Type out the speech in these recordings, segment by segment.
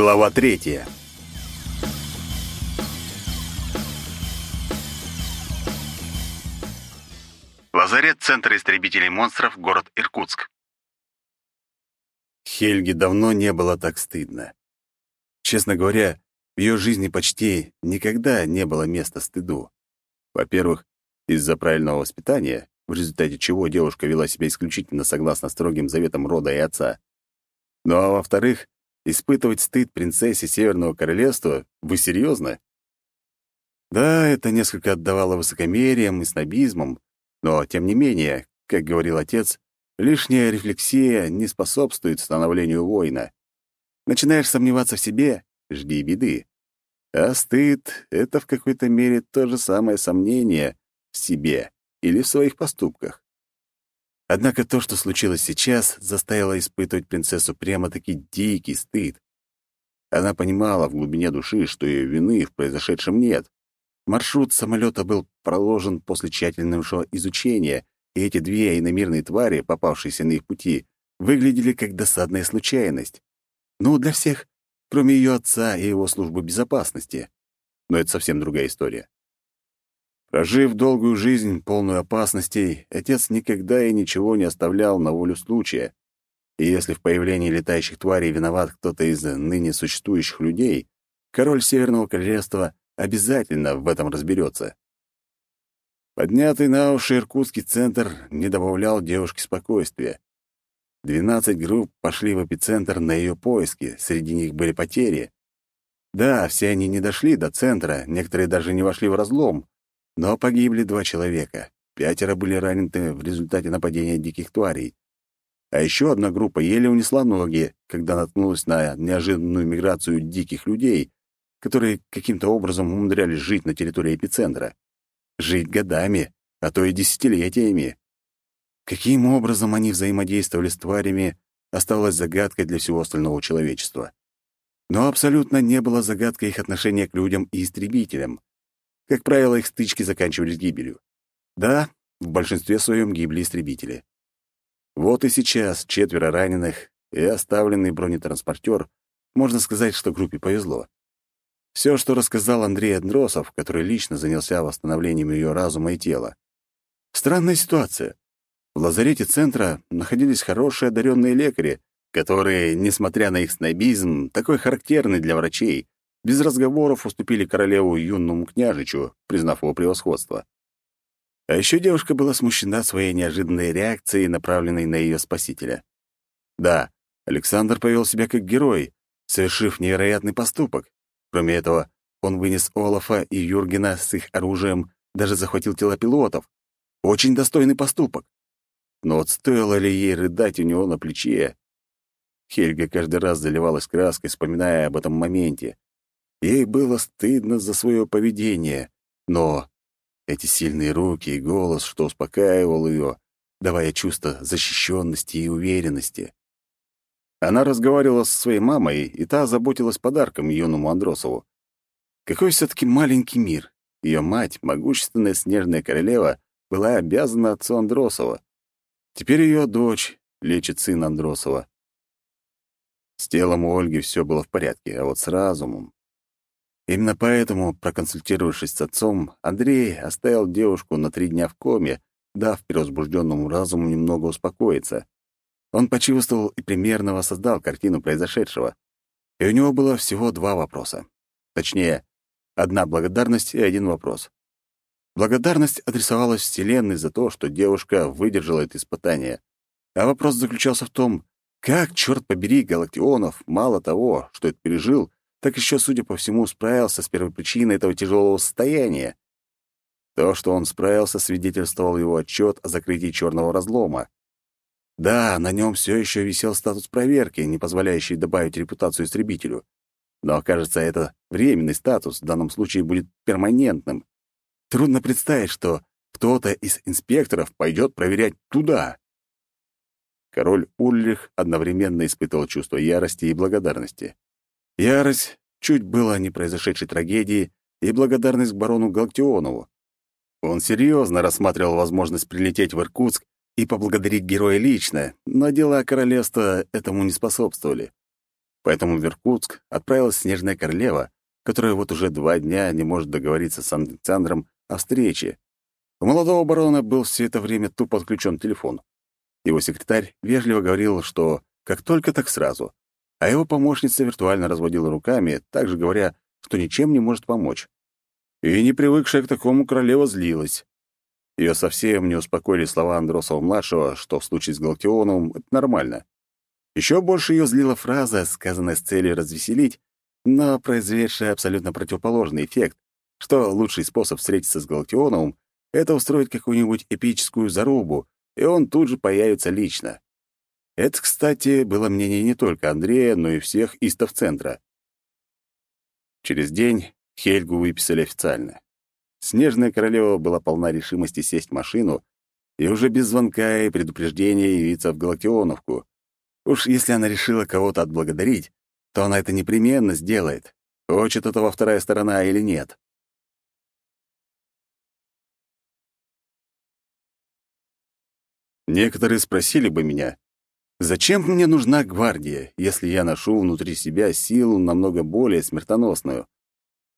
Глава третья. Лазарет Центра истребителей монстров, город Иркутск. Хельге давно не было так стыдно. Честно говоря, в ее жизни почти никогда не было места стыду. Во-первых, из-за правильного воспитания, в результате чего девушка вела себя исключительно согласно строгим заветам рода и отца. Ну а во-вторых, Испытывать стыд принцессе Северного Королевства? Вы серьезно? Да, это несколько отдавало высокомерием и снобизмом, но, тем не менее, как говорил отец, лишняя рефлексия не способствует становлению воина. Начинаешь сомневаться в себе — жди беды. А стыд — это в какой-то мере то же самое сомнение в себе или в своих поступках. Однако то, что случилось сейчас, заставило испытывать принцессу прямо-таки дикий стыд. Она понимала в глубине души, что ее вины в произошедшем нет. Маршрут самолета был проложен после тщательного изучения, и эти две иномирные твари, попавшиеся на их пути, выглядели как досадная случайность. Ну, для всех, кроме ее отца и его службы безопасности. Но это совсем другая история. Прожив долгую жизнь, полную опасностей, отец никогда и ничего не оставлял на волю случая. И если в появлении летающих тварей виноват кто-то из ныне существующих людей, король Северного Королевства обязательно в этом разберется. Поднятый на уши Иркутский центр не добавлял девушке спокойствия. Двенадцать групп пошли в эпицентр на ее поиски, среди них были потери. Да, все они не дошли до центра, некоторые даже не вошли в разлом, но погибли два человека. Пятеро были ранены в результате нападения диких тварей. А еще одна группа еле унесла ноги, когда наткнулась на неожиданную миграцию диких людей, которые каким-то образом умудрялись жить на территории эпицентра. Жить годами, а то и десятилетиями. Каким образом они взаимодействовали с тварями, осталось загадкой для всего остального человечества. Но абсолютно не было загадкой их отношения к людям и истребителям. Как правило, их стычки заканчивались гибелью. Да, в большинстве своем гибли истребители. Вот и сейчас четверо раненых и оставленный бронетранспортер, можно сказать, что группе повезло. Все, что рассказал Андрей Андросов, который лично занялся восстановлением ее разума и тела. Странная ситуация. В лазарете центра находились хорошие одаренные лекари, которые, несмотря на их снобизм, такой характерный для врачей, без разговоров уступили королеву юному княжичу, признав его превосходство. А еще девушка была смущена своей неожиданной реакцией, направленной на ее спасителя. Да, Александр повел себя как герой, совершив невероятный поступок. Кроме этого, он вынес Олафа и Юргена с их оружием, даже захватил тела пилотов. Очень достойный поступок. Но вот стоило ли ей рыдать у него на плече? Хельга каждый раз заливалась краской, вспоминая об этом моменте. Ей было стыдно за свое поведение, но эти сильные руки и голос, что успокаивал ее, давая чувство защищенности и уверенности. Она разговаривала со своей мамой, и та заботилась подарком юному Андросову. Какой все-таки маленький мир. Ее мать, могущественная снежная королева, была обязана отцу Андросова. Теперь ее дочь лечит сын Андросова. С телом у Ольги все было в порядке, а вот с разумом... Именно поэтому, проконсультировавшись с отцом, Андрей оставил девушку на три дня в коме, дав перевозбужденному разуму немного успокоиться. Он почувствовал и примерно воссоздал картину произошедшего. И у него было всего два вопроса. Точнее, одна благодарность и один вопрос. Благодарность адресовалась Вселенной за то, что девушка выдержала это испытание. А вопрос заключался в том, как, черт побери, Галактионов, мало того, что это пережил, так еще, судя по всему, справился с первопричиной этого тяжелого состояния. То, что он справился, свидетельствовал его отчет о закрытии черного разлома. Да, на нем все еще висел статус проверки, не позволяющий добавить репутацию истребителю. Но, кажется, это временный статус, в данном случае будет перманентным. Трудно представить, что кто-то из инспекторов пойдет проверять туда. Король Ульрих одновременно испытывал чувство ярости и благодарности. Ярость чуть было не произошедшей трагедии и благодарность к барону Галактионову. Он серьезно рассматривал возможность прилететь в Иркутск и поблагодарить героя лично, но дела королевства этому не способствовали. Поэтому в Иркутск отправилась Снежная Королева, которая вот уже два дня не может договориться с Александром о встрече. У молодого барона был все это время тупо отключен телефон. Его секретарь вежливо говорил, что как только, так сразу. А его помощница виртуально разводила руками, также говоря, что ничем не может помочь. И не привыкшая к такому королева злилась. Ее совсем не успокоили слова Андросова-младшего, что в случае с Галактионовым это нормально. Еще больше ее злила фраза, сказанная с целью развеселить, но произведшая абсолютно противоположный эффект, что лучший способ встретиться с Галактионовым — это устроить какую-нибудь эпическую зарубу, и он тут же появится лично. Это, кстати, было мнение не только Андрея, но и всех истов центра. Через день Хельгу выписали официально. Снежная королева была полна решимости сесть в машину и уже без звонка и предупреждения явиться в Галактионовку. Уж если она решила кого-то отблагодарить, то она это непременно сделает, хочет этого вторая сторона или нет. Некоторые спросили бы меня, зачем мне нужна гвардия, если я ношу внутри себя силу намного более смертоносную?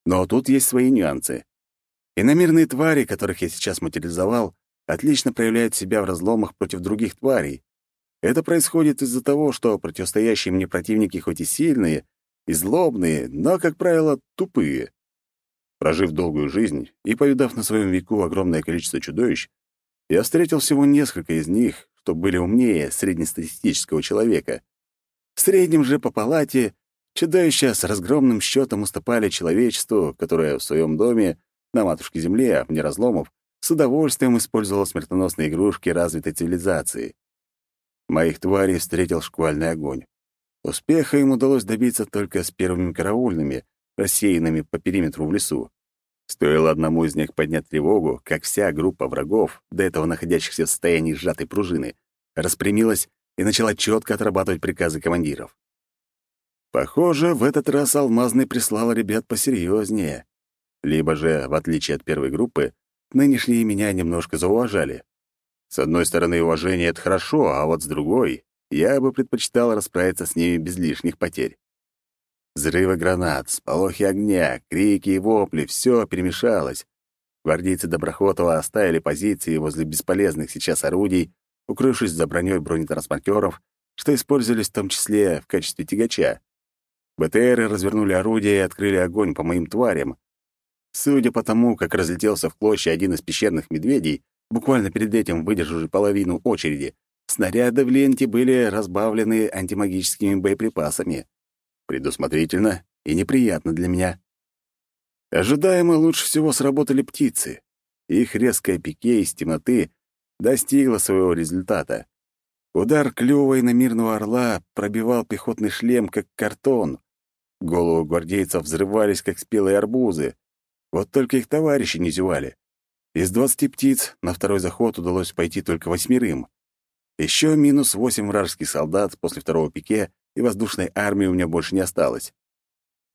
Но тут есть свои нюансы. Иномирные твари, которых я сейчас материализовал, отлично проявляют себя в разломах против других тварей. Это происходит из-за того, что противостоящие мне противники хоть и сильные, и злобные, но, как правило, тупые. Прожив долгую жизнь и повидав на своем веку огромное количество чудовищ, я встретил всего несколько из них, что были умнее среднестатистического человека. В среднем же по палате чудовища с разгромным счетом уступали человечеству, которое в своем доме на матушке Земле, вне разломов, с удовольствием использовало смертоносные игрушки развитой цивилизации. Моих тварей встретил шквальный огонь. Успеха им удалось добиться только с первыми караульными, рассеянными по периметру в лесу. Стоило одному из них поднять тревогу, как вся группа врагов, до этого находящихся в состоянии сжатой пружины, распрямилась и начала четко отрабатывать приказы командиров. Похоже, в этот раз Алмазный прислал ребят посерьезнее. Либо же, в отличие от первой группы, нынешние меня немножко зауважали. С одной стороны, уважение — это хорошо, а вот с другой, я бы предпочитал расправиться с ними без лишних потерь. Взрывы гранат, сполохи огня, крики и вопли — все перемешалось. Гвардейцы Доброхотова оставили позиции возле бесполезных сейчас орудий, укрывшись за броней бронетранспортеров, что использовались в том числе в качестве тягача. БТРы развернули орудия и открыли огонь по моим тварям. Судя по тому, как разлетелся в клочья один из пещерных медведей, буквально перед этим выдержавший половину очереди, снаряды в ленте были разбавлены антимагическими боеприпасами. Предусмотрительно и неприятно для меня. Ожидаемо лучше всего сработали птицы. Их резкое пике из темноты достигло своего результата. Удар клювой на мирного орла пробивал пехотный шлем, как картон. Головы гвардейцев взрывались, как спелые арбузы. Вот только их товарищи не зевали. Из двадцати птиц на второй заход удалось пойти только восьмерым. Еще минус восемь вражеских солдат после второго пике и воздушной армии у меня больше не осталось.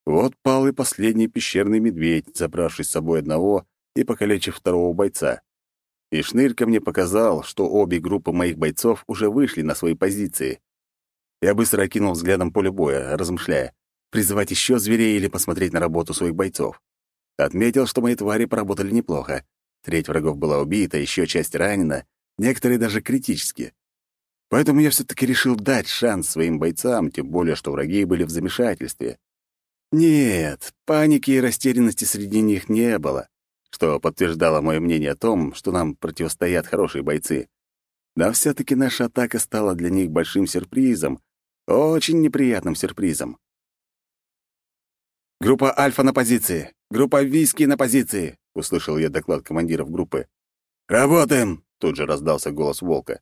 Вот пал и последний пещерный медведь, забравший с собой одного и покалечив второго бойца. И Шнырька мне показал, что обе группы моих бойцов уже вышли на свои позиции. Я быстро окинул взглядом поле боя, размышляя, призывать еще зверей или посмотреть на работу своих бойцов. Отметил, что мои твари поработали неплохо. Треть врагов была убита, еще часть ранена, некоторые даже критически. Поэтому я все-таки решил дать шанс своим бойцам, тем более, что враги были в замешательстве. Нет, паники и растерянности среди них не было, что подтверждало мое мнение о том, что нам противостоят хорошие бойцы. Но все-таки наша атака стала для них большим сюрпризом, очень неприятным сюрпризом. «Группа Альфа на позиции! Группа Виски на позиции!» — услышал я доклад командиров группы. «Работаем!» — тут же раздался голос Волка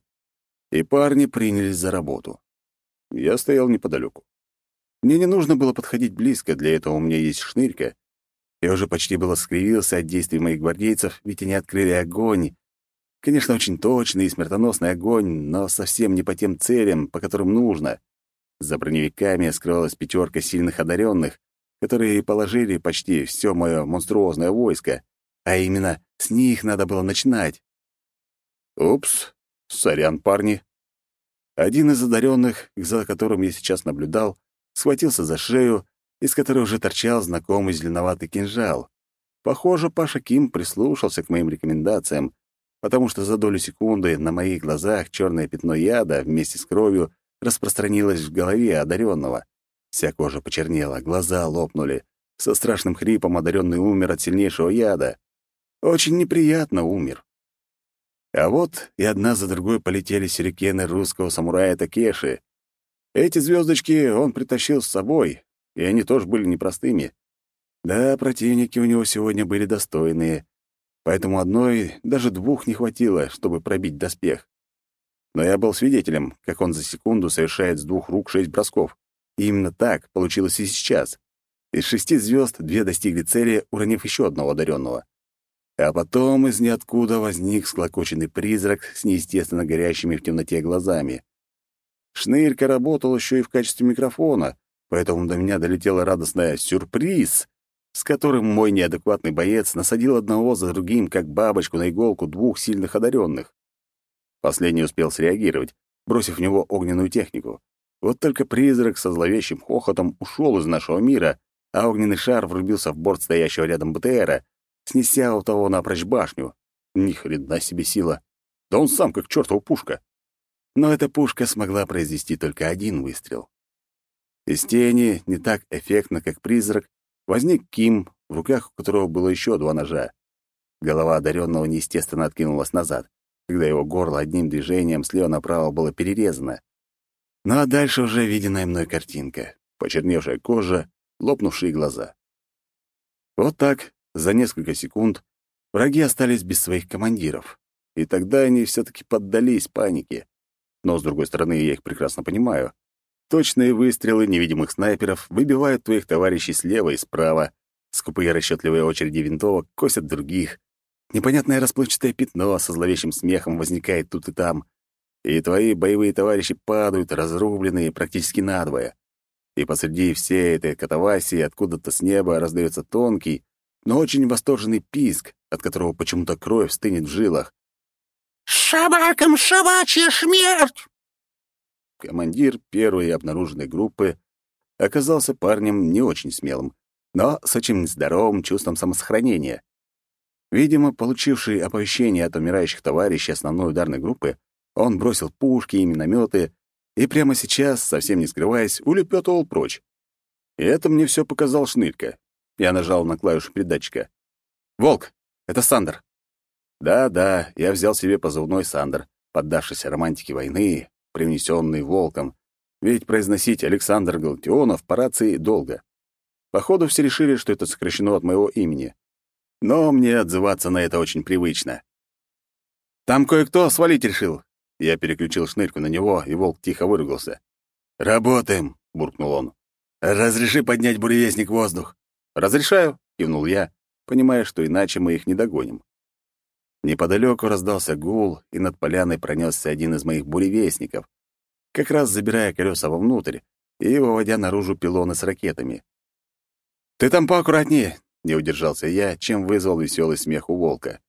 и парни принялись за работу. Я стоял неподалеку. Мне не нужно было подходить близко, для этого у меня есть шнырька. Я уже почти было скривился от действий моих гвардейцев, ведь они открыли огонь. Конечно, очень точный и смертоносный огонь, но совсем не по тем целям, по которым нужно. За броневиками скрывалась пятерка сильных одаренных, которые положили почти все мое монструозное войско, а именно с них надо было начинать. Упс, Сорян, парни. Один из одаренных, за которым я сейчас наблюдал, схватился за шею, из которой уже торчал знакомый зеленоватый кинжал. Похоже, Паша Ким прислушался к моим рекомендациям, потому что за долю секунды на моих глазах черное пятно яда вместе с кровью распространилось в голове одаренного. Вся кожа почернела, глаза лопнули. Со страшным хрипом одаренный умер от сильнейшего яда. Очень неприятно умер. А вот и одна за другой полетели сюрикены русского самурая Такеши. Эти звездочки он притащил с собой, и они тоже были непростыми. Да, противники у него сегодня были достойные, поэтому одной, даже двух не хватило, чтобы пробить доспех. Но я был свидетелем, как он за секунду совершает с двух рук шесть бросков. И именно так получилось и сейчас. Из шести звезд две достигли цели, уронив еще одного одаренного. А потом из ниоткуда возник склокоченный призрак с неестественно горящими в темноте глазами. Шнырька работал еще и в качестве микрофона, поэтому до меня долетела радостная «сюрприз», с которым мой неадекватный боец насадил одного за другим, как бабочку на иголку двух сильных одаренных. Последний успел среагировать, бросив в него огненную технику. Вот только призрак со зловещим хохотом ушел из нашего мира, а огненный шар врубился в борт стоящего рядом БТРа, снеся у того напрочь башню. Ни хрена себе сила. Да он сам как чертова пушка. Но эта пушка смогла произвести только один выстрел. Из тени, не так эффектно, как призрак, возник Ким, в руках у которого было еще два ножа. Голова одаренного неестественно откинулась назад, когда его горло одним движением слева направо было перерезано. Ну а дальше уже виденная мной картинка. Почерневшая кожа, лопнувшие глаза. Вот так, за несколько секунд враги остались без своих командиров, и тогда они все-таки поддались панике. Но, с другой стороны, я их прекрасно понимаю. Точные выстрелы невидимых снайперов выбивают твоих товарищей слева и справа, скупые расчетливые очереди винтовок косят других, непонятное расплывчатое пятно со зловещим смехом возникает тут и там, и твои боевые товарищи падают, разрубленные практически надвое. И посреди всей этой катавасии откуда-то с неба раздается тонкий, но очень восторженный писк, от которого почему-то кровь стынет в жилах. «Собакам собачья смерть!» Командир первой обнаруженной группы оказался парнем не очень смелым, но с очень здоровым чувством самосохранения. Видимо, получивший оповещение от умирающих товарищей основной ударной группы, он бросил пушки и минометы и прямо сейчас, совсем не скрываясь, улепетывал прочь. И это мне все показал Шнырька. Я нажал на клавишу передатчика. «Волк, это Сандер». Да-да, я взял себе позывной Сандер, поддавшись романтике войны, привнесенной волком, ведь произносить Александр Галактионов по рации долго. Походу, все решили, что это сокращено от моего имени. Но мне отзываться на это очень привычно. «Там кое-кто свалить решил». Я переключил шнырьку на него, и волк тихо выругался. «Работаем», — буркнул он. «Разреши поднять буревестник в воздух». «Разрешаю», — кивнул я, понимая, что иначе мы их не догоним. Неподалеку раздался гул, и над поляной пронесся один из моих буревестников, как раз забирая колеса вовнутрь и выводя наружу пилоны с ракетами. «Ты там поаккуратнее», — не удержался я, чем вызвал веселый смех у волка.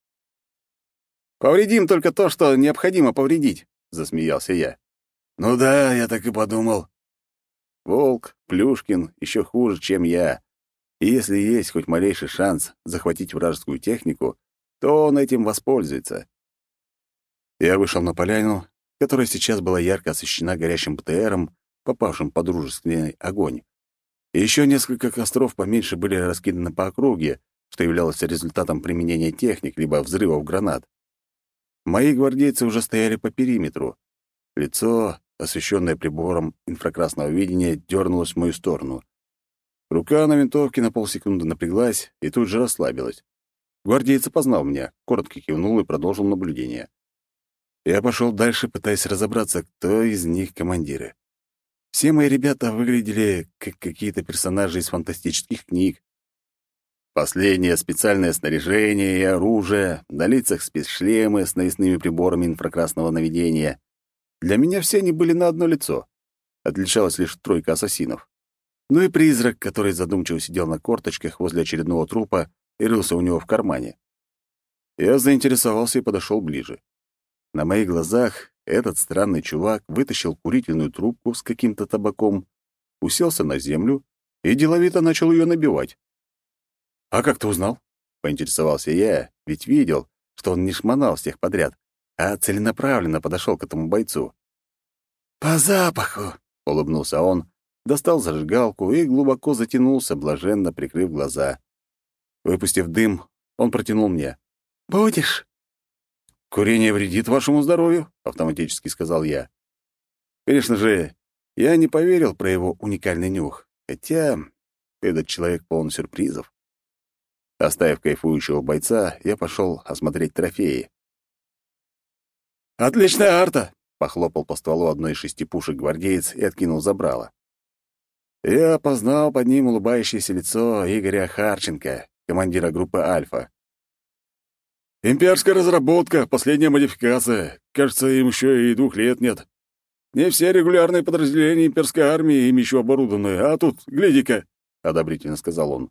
«Повредим только то, что необходимо повредить», — засмеялся я. «Ну да, я так и подумал». Волк, Плюшкин, еще хуже, чем я, и если есть хоть малейший шанс захватить вражескую технику, то он этим воспользуется. Я вышел на поляну, которая сейчас была ярко освещена горящим БТРом, попавшим под дружественный огонь. Еще несколько костров поменьше были раскиданы по округе, что являлось результатом применения техник либо взрывов гранат. Мои гвардейцы уже стояли по периметру. Лицо, освещенное прибором инфракрасного видения, дернулось в мою сторону. Рука на винтовке на полсекунды напряглась и тут же расслабилась. Гвардеец опознал меня, коротко кивнул и продолжил наблюдение. Я пошел дальше, пытаясь разобраться, кто из них командиры. Все мои ребята выглядели как какие-то персонажи из фантастических книг. Последнее специальное снаряжение и оружие, на лицах спецшлемы с навесными приборами инфракрасного наведения. Для меня все они были на одно лицо. Отличалась лишь тройка ассасинов. Ну и призрак, который задумчиво сидел на корточках возле очередного трупа и рылся у него в кармане. Я заинтересовался и подошел ближе. На моих глазах этот странный чувак вытащил курительную трубку с каким-то табаком, уселся на землю и деловито начал ее набивать. «А как ты узнал?» — поинтересовался я, ведь видел, что он не шмонал всех подряд, а целенаправленно подошел к этому бойцу. «По запаху!» — улыбнулся он, достал зажигалку и глубоко затянулся, блаженно прикрыв глаза. Выпустив дым, он протянул мне. «Будешь?» «Курение вредит вашему здоровью», — автоматически сказал я. Конечно же, я не поверил про его уникальный нюх, хотя этот человек полон сюрпризов. Оставив кайфующего бойца, я пошел осмотреть трофеи. «Отличная арта!» — похлопал по стволу одной из шести пушек гвардеец и откинул забрало. Я опознал под ним улыбающееся лицо Игоря Харченко, командира группы «Альфа». «Имперская разработка, последняя модификация. Кажется, им еще и двух лет нет. Не все регулярные подразделения имперской армии им еще оборудованы, а тут, гляди-ка», — одобрительно сказал он.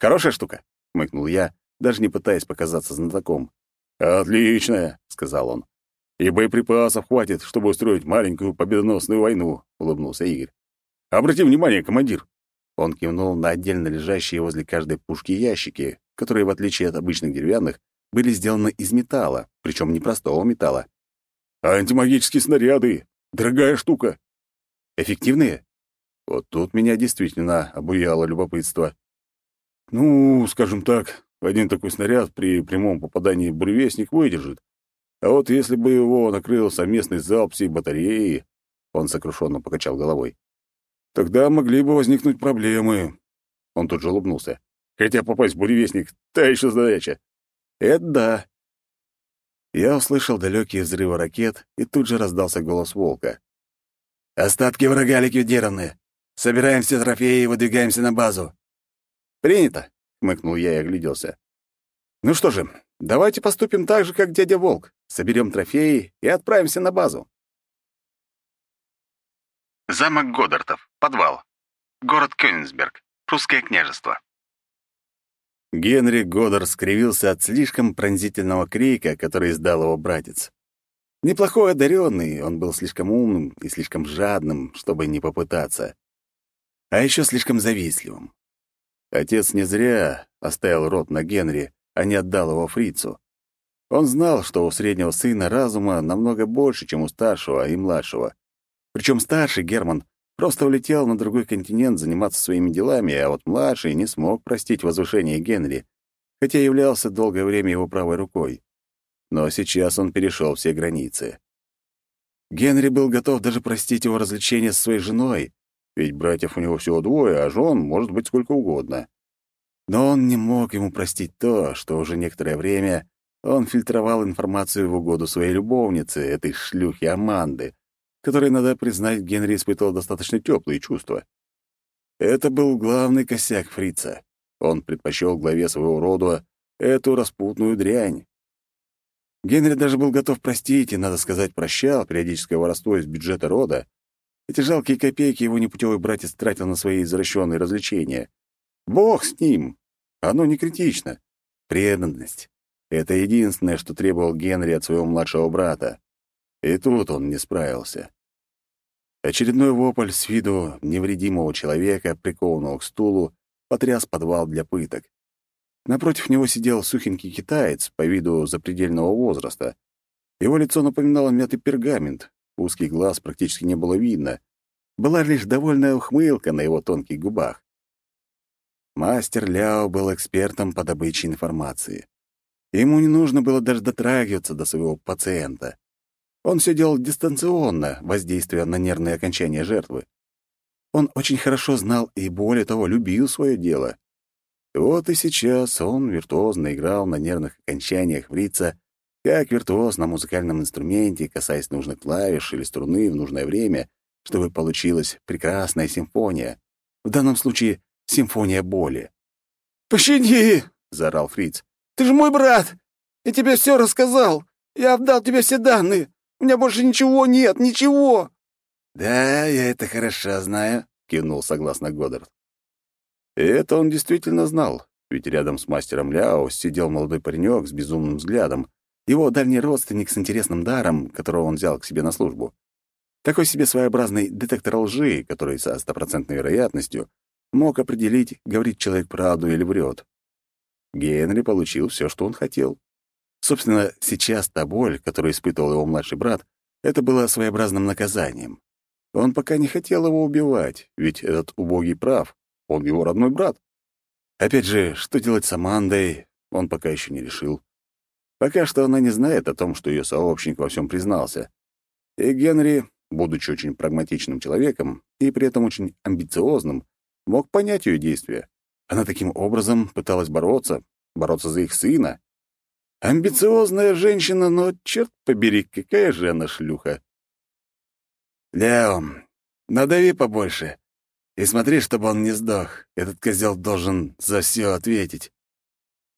«Хорошая штука», — хмыкнул я, даже не пытаясь показаться знатоком. «Отличная», — сказал он. «И боеприпасов хватит, чтобы устроить маленькую победоносную войну», — улыбнулся Игорь. «Обрати внимание, командир». Он кивнул на отдельно лежащие возле каждой пушки ящики, которые, в отличие от обычных деревянных, были сделаны из металла, причем не простого металла. «Антимагические снаряды! Дорогая штука!» «Эффективные?» Вот тут меня действительно обуяло любопытство. «Ну, скажем так, один такой снаряд при прямом попадании буревестник выдержит. А вот если бы его накрыл совместный залп всей батареи...» Он сокрушенно покачал головой. «Тогда могли бы возникнуть проблемы». Он тут же улыбнулся. «Хотя попасть в буревестник — та еще задача. Это да. Я услышал далекие взрывы ракет, и тут же раздался голос волка. «Остатки врага ликвидированы. Собираем все трофеи и выдвигаемся на базу». «Принято», — хмыкнул я и огляделся. «Ну что же, давайте поступим так же, как дядя Волк. Соберем трофеи и отправимся на базу». Замок Годдартов. Подвал. Город Кёнигсберг. Прусское княжество. Генри Годдер скривился от слишком пронзительного крика, который издал его братец. Неплохой одаренный, он был слишком умным и слишком жадным, чтобы не попытаться. А еще слишком завистливым. Отец не зря оставил рот на Генри, а не отдал его фрицу. Он знал, что у среднего сына разума намного больше, чем у старшего и младшего. Причем старший Герман Просто улетел на другой континент заниматься своими делами, а вот младший не смог простить возвышение Генри, хотя являлся долгое время его правой рукой. Но сейчас он перешел все границы. Генри был готов даже простить его развлечения со своей женой, ведь братьев у него всего двое, а жен может быть сколько угодно. Но он не мог ему простить то, что уже некоторое время он фильтровал информацию в угоду своей любовнице, этой шлюхи Аманды, которой, надо признать, Генри испытывал достаточно теплые чувства. Это был главный косяк фрица. Он предпочел главе своего рода эту распутную дрянь. Генри даже был готов простить и, надо сказать, прощал периодическое воровство из бюджета рода. Эти жалкие копейки его непутевый братец тратил на свои извращенные развлечения. Бог с ним! Оно не критично. Преданность — это единственное, что требовал Генри от своего младшего брата. И тут он не справился. Очередной вопль с виду невредимого человека, прикованного к стулу, потряс подвал для пыток. Напротив него сидел сухенький китаец, по виду запредельного возраста. Его лицо напоминало мятый пергамент, узкий глаз практически не было видно. Была лишь довольная ухмылка на его тонких губах. Мастер Ляо был экспертом по добыче информации. Ему не нужно было даже дотрагиваться до своего пациента. Он все делал дистанционно, воздействуя на нервные окончания жертвы. Он очень хорошо знал и, более того, любил свое дело. Вот и сейчас он виртуозно играл на нервных окончаниях фрица, как виртуоз на музыкальном инструменте, касаясь нужных клавиш или струны в нужное время, чтобы получилась прекрасная симфония. В данном случае симфония боли. «Пощади!» — заорал Фриц. «Ты же мой брат! Я тебе все рассказал! Я отдал тебе все данные! Меня больше ничего нет, ничего!» «Да, я это хорошо знаю», — кивнул согласно Годдард. И это он действительно знал, ведь рядом с мастером Ляо сидел молодой паренек с безумным взглядом, его дальний родственник с интересным даром, которого он взял к себе на службу. Такой себе своеобразный детектор лжи, который со стопроцентной вероятностью мог определить, говорит человек правду или врет. Генри получил все, что он хотел. Собственно, сейчас та боль, которую испытывал его младший брат, это было своеобразным наказанием. Он пока не хотел его убивать, ведь этот убогий прав, он его родной брат. Опять же, что делать с Амандой, он пока еще не решил. Пока что она не знает о том, что ее сообщник во всем признался. И Генри, будучи очень прагматичным человеком и при этом очень амбициозным, мог понять ее действия. Она таким образом пыталась бороться, бороться за их сына. Амбициозная женщина, но, черт побери, какая же она шлюха. «Лео, надави побольше и смотри, чтобы он не сдох. Этот козел должен за все ответить.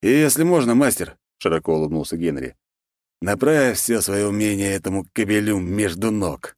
И если можно, мастер, — широко улыбнулся Генри, — направь все свое умение этому кобелю между ног.